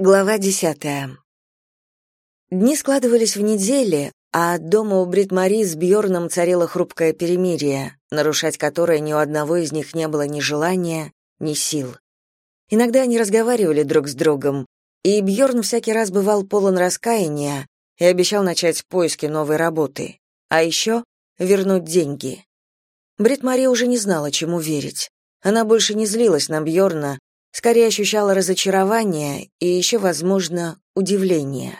Глава десятая. Дни складывались в недели, а дома у Брит Мари с Бьорном царило хрупкое перемирие, нарушать которое ни у одного из них не было ни желания, ни сил. Иногда они разговаривали друг с другом, и Бьорн всякий раз бывал полон раскаяния и обещал начать поиски новой работы, а еще вернуть деньги. Брит Мари уже не знала, чему верить. Она больше не злилась на Бьорна, скорее ощущала разочарование и еще, возможно, удивление.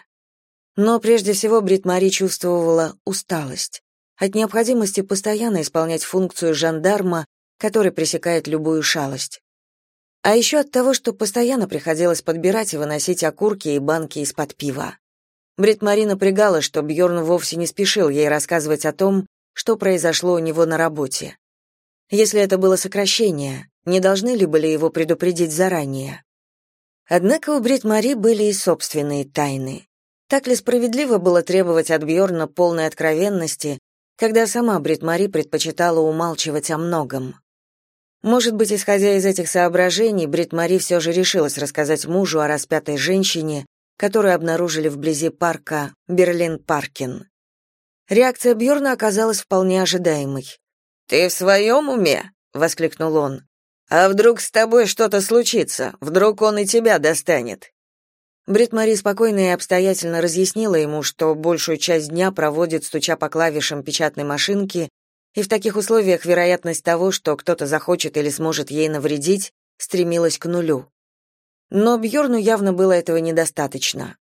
Но прежде всего Брит Мари чувствовала усталость от необходимости постоянно исполнять функцию жандарма, который пресекает любую шалость. А еще от того, что постоянно приходилось подбирать и выносить окурки и банки из-под пива. Брит Мари напрягала, что Бьорн вовсе не спешил ей рассказывать о том, что произошло у него на работе. Если это было сокращение, не должны ли были его предупредить заранее? Однако у Брит Мари были и собственные тайны. Так ли справедливо было требовать от Бьорна полной откровенности, когда сама Брит Мари предпочитала умалчивать о многом? Может быть, исходя из этих соображений, Брит Мари все же решилась рассказать мужу о распятой женщине, которую обнаружили вблизи парка Берлин-Паркин. Реакция Бьорна оказалась вполне ожидаемой. «Ты в своем уме?» — воскликнул он. «А вдруг с тобой что-то случится? Вдруг он и тебя достанет?» Брит Мари спокойно и обстоятельно разъяснила ему, что большую часть дня проводит, стуча по клавишам печатной машинки, и в таких условиях вероятность того, что кто-то захочет или сможет ей навредить, стремилась к нулю. Но Бьорну явно было этого недостаточно.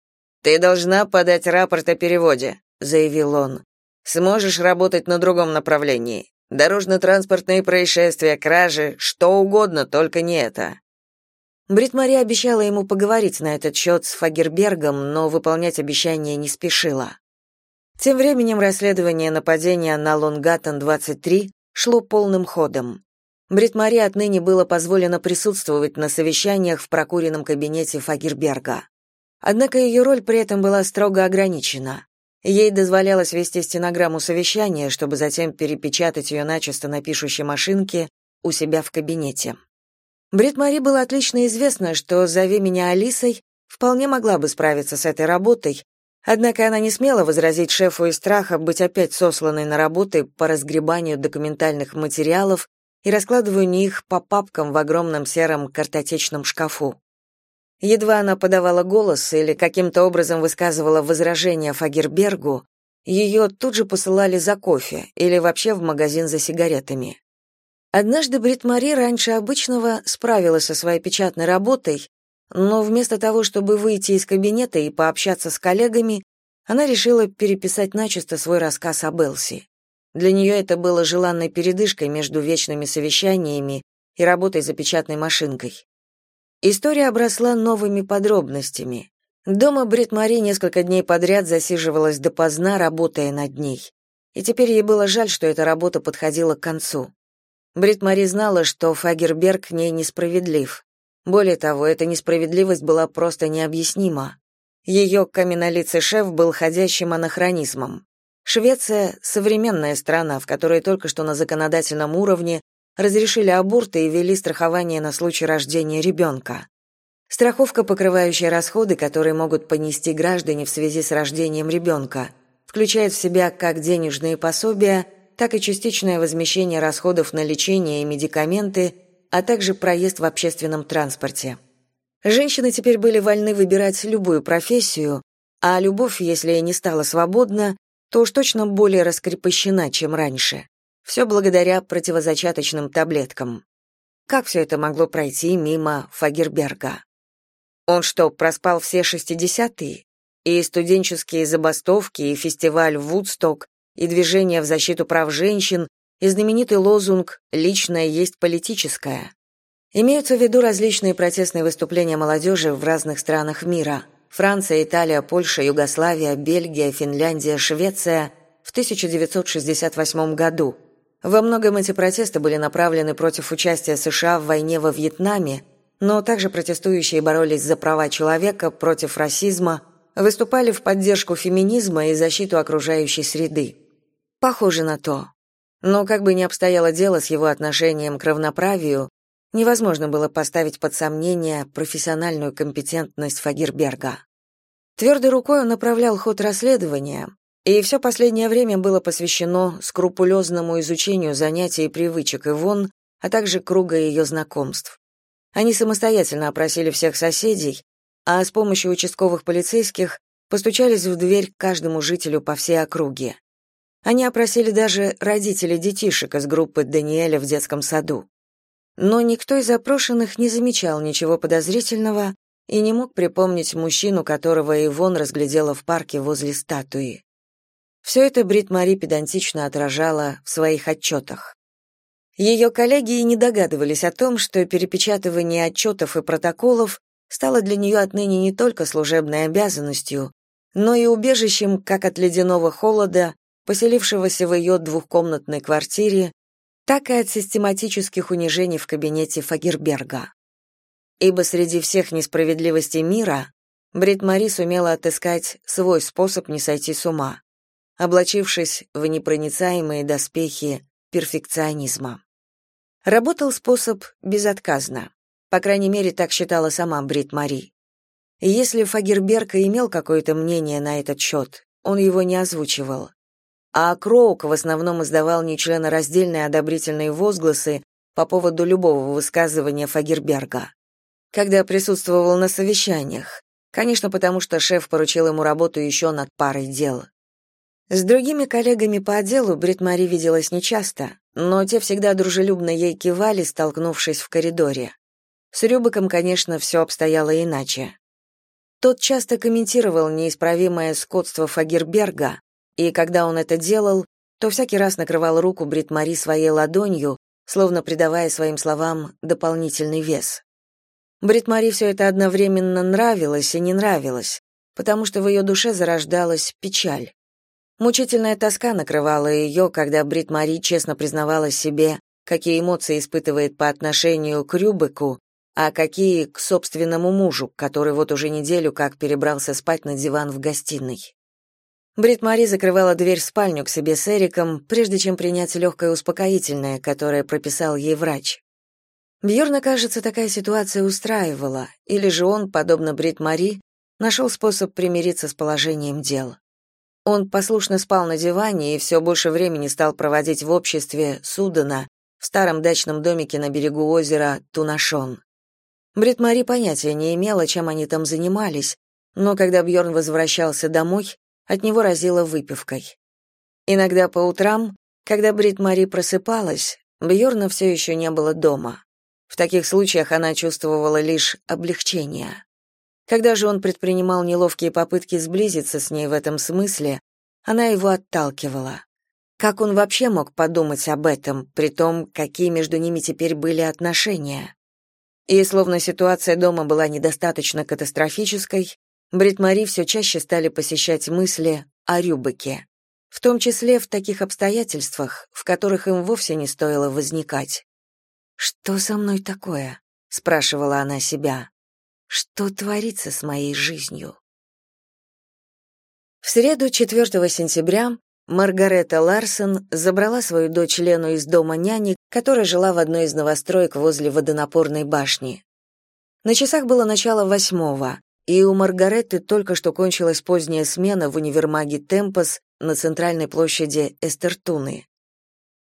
«Ты должна подать рапорт о переводе», — заявил он. «Сможешь работать на другом направлении. Дорожно-транспортные происшествия, кражи, что угодно, только не это. Брит Мари обещала ему поговорить на этот счет с Фагербергом, но выполнять обещание не спешила. Тем временем расследование нападения на Лонгаттон-23 шло полным ходом. Брит Мари отныне было позволено присутствовать на совещаниях в прокуренном кабинете Фагерберга. Однако ее роль при этом была строго ограничена. Ей дозволялось вести стенограмму совещания, чтобы затем перепечатать ее начисто на пишущей машинке у себя в кабинете. Брит Мари было отлично известно, что «Зови меня Алисой» вполне могла бы справиться с этой работой, однако она не смела возразить шефу из страха быть опять сосланной на работы по разгребанию документальных материалов и раскладыванию их по папкам в огромном сером картотечном шкафу. Едва она подавала голос или каким-то образом высказывала возражения Фагербергу, ее тут же посылали за кофе или вообще в магазин за сигаретами. Однажды Брит Мари раньше обычного справилась со своей печатной работой, но вместо того, чтобы выйти из кабинета и пообщаться с коллегами, она решила переписать начисто свой рассказ об Элси. Для нее это было желанной передышкой между вечными совещаниями и работой за печатной машинкой. История обросла новыми подробностями. Дома Брит Мари несколько дней подряд засиживалась допоздна, работая над ней. И теперь ей было жаль, что эта работа подходила к концу. Брит Мари знала, что Фагерберг к ней несправедлив. Более того, эта несправедливость была просто необъяснима. Ее каменолицый шеф был ходящим анахронизмом. Швеция — современная страна, в которой только что на законодательном уровне разрешили аборты и ввели страхование на случай рождения ребенка. Страховка, покрывающая расходы, которые могут понести граждане в связи с рождением ребенка, включает в себя как денежные пособия, так и частичное возмещение расходов на лечение и медикаменты, а также проезд в общественном транспорте. Женщины теперь были вольны выбирать любую профессию, а любовь, если и не стала свободна, то уж точно более раскрепощена, чем раньше. Все благодаря противозачаточным таблеткам. Как все это могло пройти мимо Фагерберга? Он что, проспал все шестидесятые? И студенческие забастовки, и фестиваль Вудсток, и движение в защиту прав женщин, и знаменитый лозунг «Личное есть политическое». Имеются в виду различные протестные выступления молодежи в разных странах мира. Франция, Италия, Польша, Югославия, Бельгия, Финляндия, Швеция в 1968 году – во многом эти протесты были направлены против участия США в войне во Вьетнаме, но также протестующие боролись за права человека, против расизма, выступали в поддержку феминизма и защиту окружающей среды. Похоже на то. Но как бы ни обстояло дело с его отношением к равноправию, невозможно было поставить под сомнение профессиональную компетентность Фагирберга. Твердой рукой он направлял ход расследования, и все последнее время было посвящено скрупулезному изучению занятий и привычек Ивон, а также круга ее знакомств. Они самостоятельно опросили всех соседей, а с помощью участковых полицейских постучались в дверь каждому жителю по всей округе. Они опросили даже родителей детишек из группы Даниэля в детском саду. Но никто из опрошенных не замечал ничего подозрительного и не мог припомнить мужчину, которого Ивон разглядела в парке возле статуи. Все это Брит Мари педантично отражала в своих отчетах. Ее коллеги и не догадывались о том, что перепечатывание отчетов и протоколов стало для нее отныне не только служебной обязанностью, но и убежищем как от ледяного холода, поселившегося в ее двухкомнатной квартире, так и от систематических унижений в кабинете Фагерберга. Ибо среди всех несправедливостей мира Брит Мари сумела отыскать свой способ не сойти с ума, облачившись в непроницаемые доспехи перфекционизма. Работал способ безотказно. По крайней мере, так считала сама Брит Мари. И если Фагерберг имел какое-то мнение на этот счет, он его не озвучивал а Кроук в основном издавал нечленораздельные одобрительные возгласы по поводу любого высказывания Фагерберга. Когда присутствовал на совещаниях, конечно, потому что шеф поручил ему работу еще над парой дел. С другими коллегами по отделу Брит Мари виделась нечасто, но те всегда дружелюбно ей кивали, столкнувшись в коридоре. С Рюбаком, конечно, все обстояло иначе. Тот часто комментировал неисправимое скотство Фагерберга, и когда он это делал, то всякий раз накрывал руку Брит-Мари своей ладонью, словно придавая своим словам дополнительный вес. Брит-Мари все это одновременно нравилось и не нравилось, потому что в ее душе зарождалась печаль. Мучительная тоска накрывала ее, когда Брит-Мари честно признавалась себе, какие эмоции испытывает по отношению к Рюбеку, а какие к собственному мужу, который вот уже неделю как перебрался спать на диван в гостиной. Брит Мари закрывала дверь в спальню к себе с Эриком, прежде чем принять легкое успокоительное, которое прописал ей врач. Бьорна, кажется, такая ситуация устраивала, или же он, подобно Брит Мари, нашел способ примириться с положением дел. Он послушно спал на диване и все больше времени стал проводить в обществе Судана в старом дачном домике на берегу озера Тунашон. Брит Мари понятия не имела, чем они там занимались, но когда Бьорн возвращался домой, от него разило выпивкой. Иногда по утрам, когда Брит Мари просыпалась, Бьорна все еще не было дома. В таких случаях она чувствовала лишь облегчение. Когда же он предпринимал неловкие попытки сблизиться с ней в этом смысле, она его отталкивала. Как он вообще мог подумать об этом, при том, какие между ними теперь были отношения? И словно ситуация дома была недостаточно катастрофической, Брит-Мари все чаще стали посещать мысли о Рюбеке, в том числе в таких обстоятельствах, в которых им вовсе не стоило возникать. «Что со мной такое?» — спрашивала она себя. «Что творится с моей жизнью?» В среду 4 сентября Маргарета Ларсон забрала свою дочь Лену из дома няни, которая жила в одной из новостроек возле водонапорной башни. На часах было начало восьмого, и у Маргареты только что кончилась поздняя смена в универмаге Темпос на центральной площади Эстертуны.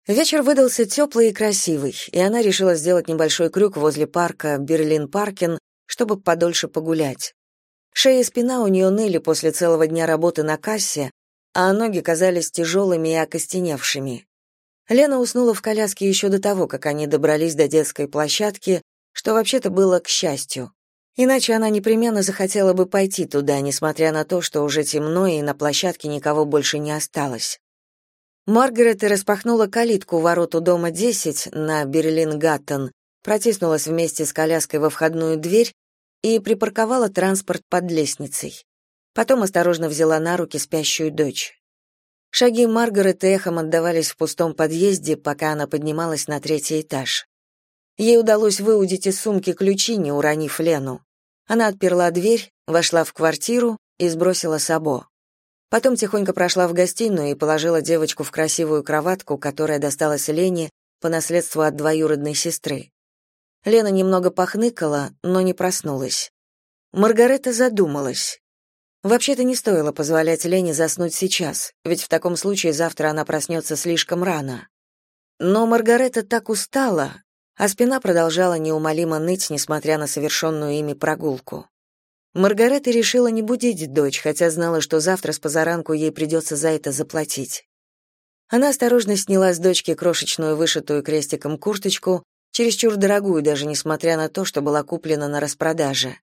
Вечер выдался теплый и красивый, и она решила сделать небольшой крюк возле парка Берлин-Паркен, чтобы подольше погулять. Шея и спина у нее ныли после целого дня работы на кассе, а ноги казались тяжелыми и окостеневшими. Лена уснула в коляске еще до того, как они добрались до детской площадки, что вообще-то было к счастью. Иначе она непременно захотела бы пойти туда, несмотря на то, что уже темно и на площадке никого больше не осталось. Маргарет распахнула калитку ворот у дома 10 на Берлин-Гаттен, протиснулась вместе с коляской во входную дверь и припарковала транспорт под лестницей. Потом осторожно взяла на руки спящую дочь. Шаги Маргарет эхом отдавались в пустом подъезде, пока она поднималась на третий этаж. Ей удалось выудить из сумки ключи, не уронив Лену. Она отперла дверь, вошла в квартиру и сбросила сабо. Потом тихонько прошла в гостиную и положила девочку в красивую кроватку, которая досталась Лене по наследству от двоюродной сестры. Лена немного похныкала, но не проснулась. Маргарета задумалась. Вообще-то не стоило позволять Лене заснуть сейчас, ведь в таком случае завтра она проснется слишком рано. Но Маргарета так устала, а спина продолжала неумолимо ныть, несмотря на совершенную ими прогулку. Маргарета решила не будить дочь, хотя знала, что завтра с позаранку ей придется за это заплатить. Она осторожно сняла с дочки крошечную вышитую крестиком курточку, чересчур дорогую даже несмотря на то, что была куплена на распродаже.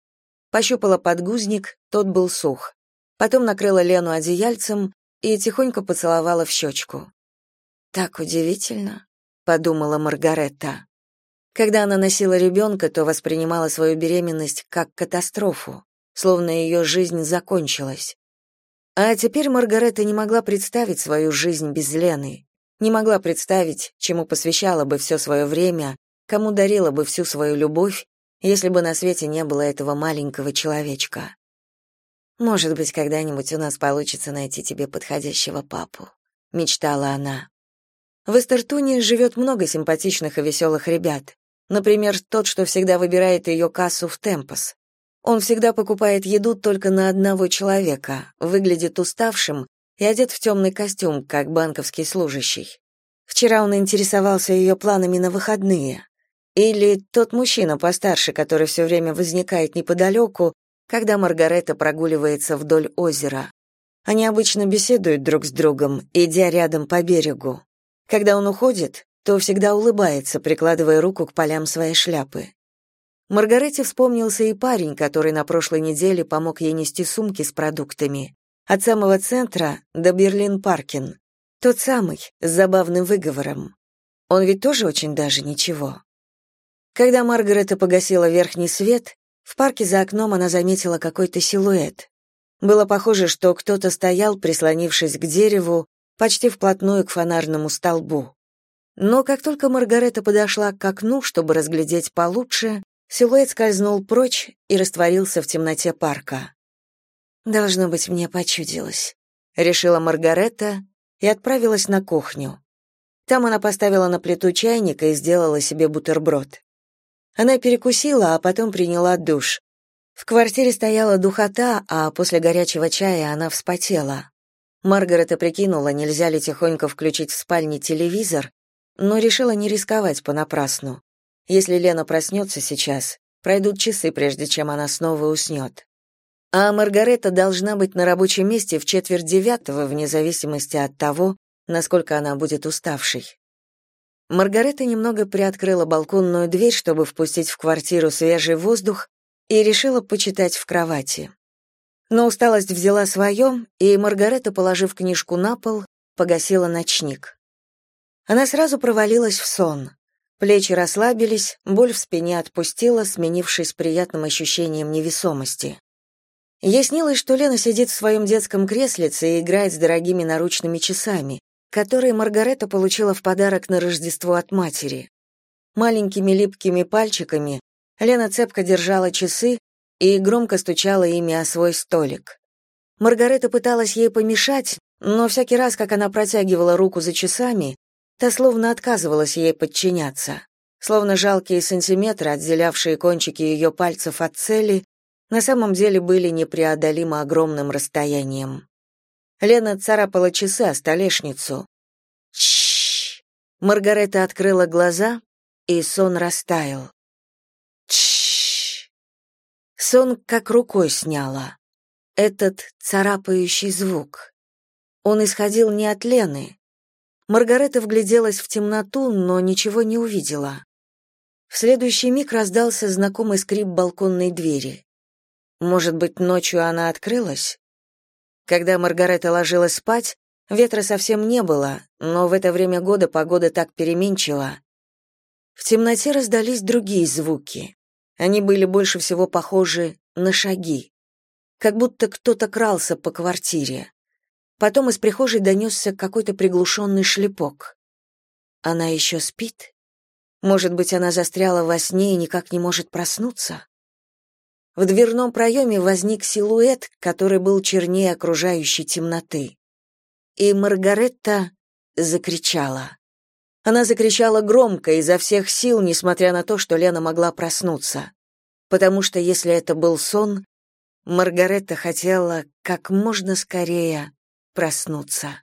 Пощупала подгузник, тот был сух. Потом накрыла Лену одеяльцем и тихонько поцеловала в щечку. «Так удивительно», — подумала Маргаретта. Когда она носила ребенка, то воспринимала свою беременность как катастрофу, словно ее жизнь закончилась. А теперь Маргарета не могла представить свою жизнь без Лены, не могла представить, чему посвящала бы все свое время, кому дарила бы всю свою любовь, если бы на свете не было этого маленького человечка. Может быть, когда-нибудь у нас получится найти тебе подходящего папу, мечтала она. В Эстертуне живет много симпатичных и веселых ребят. Например, тот, что всегда выбирает ее кассу в Темпос. Он всегда покупает еду только на одного человека, выглядит уставшим и одет в темный костюм, как банковский служащий. Вчера он интересовался ее планами на выходные. Или тот мужчина постарше, который все время возникает неподалеку, когда Маргарета прогуливается вдоль озера. Они обычно беседуют друг с другом, идя рядом по берегу. Когда он уходит, то всегда улыбается, прикладывая руку к полям своей шляпы. Маргарете вспомнился и парень, который на прошлой неделе помог ей нести сумки с продуктами. От самого центра до Берлин-Паркин. Тот самый, с забавным выговором. Он ведь тоже очень даже ничего. Когда Маргарета погасила верхний свет, в парке за окном она заметила какой-то силуэт. Было похоже, что кто-то стоял, прислонившись к дереву, почти вплотную к фонарному столбу. Но как только Маргарета подошла к окну, чтобы разглядеть получше, силуэт скользнул прочь и растворился в темноте парка. «Должно быть, мне почудилось», — решила Маргарета и отправилась на кухню. Там она поставила на плиту чайник и сделала себе бутерброд. Она перекусила, а потом приняла душ. В квартире стояла духота, а после горячего чая она вспотела. Маргарета прикинула, нельзя ли тихонько включить в спальне телевизор, но решила не рисковать понапрасну. Если Лена проснется сейчас, пройдут часы, прежде чем она снова уснет. А Маргарета должна быть на рабочем месте в четверть девятого, вне зависимости от того, насколько она будет уставшей. Маргарета немного приоткрыла балконную дверь, чтобы впустить в квартиру свежий воздух, и решила почитать в кровати. Но усталость взяла свое, и Маргарета, положив книжку на пол, погасила ночник. Она сразу провалилась в сон. Плечи расслабились, боль в спине отпустила, сменившись приятным ощущением невесомости. Ей снилось, что Лена сидит в своем детском креслице и играет с дорогими наручными часами, которые Маргарета получила в подарок на Рождество от матери. Маленькими липкими пальчиками Лена цепко держала часы и громко стучала ими о свой столик. Маргарета пыталась ей помешать, но всякий раз, как она протягивала руку за часами, Та словно отказывалась ей подчиняться. Словно жалкие сантиметры, отделявшие кончики ее пальцев от цели, на самом деле были непреодолимо огромным расстоянием. Лена царапала часы о столешницу. Чш. Маргарета открыла глаза, и сон растаял. Чш. Сон как рукой сняла. Этот царапающий звук. Он исходил не от Лены, Маргарета вгляделась в темноту, но ничего не увидела. В следующий миг раздался знакомый скрип балконной двери. Может быть, ночью она открылась? Когда Маргарета ложилась спать, ветра совсем не было, но в это время года погода так переменчива. В темноте раздались другие звуки. Они были больше всего похожи на шаги. Как будто кто-то крался по квартире. Потом из прихожей донесся какой-то приглушенный шлепок. Она еще спит? Может быть, она застряла во сне и никак не может проснуться? В дверном проеме возник силуэт, который был чернее окружающей темноты. И Маргаретта закричала. Она закричала громко, изо всех сил, несмотря на то, что Лена могла проснуться. Потому что если это был сон, Маргаретта хотела как можно скорее проснуться.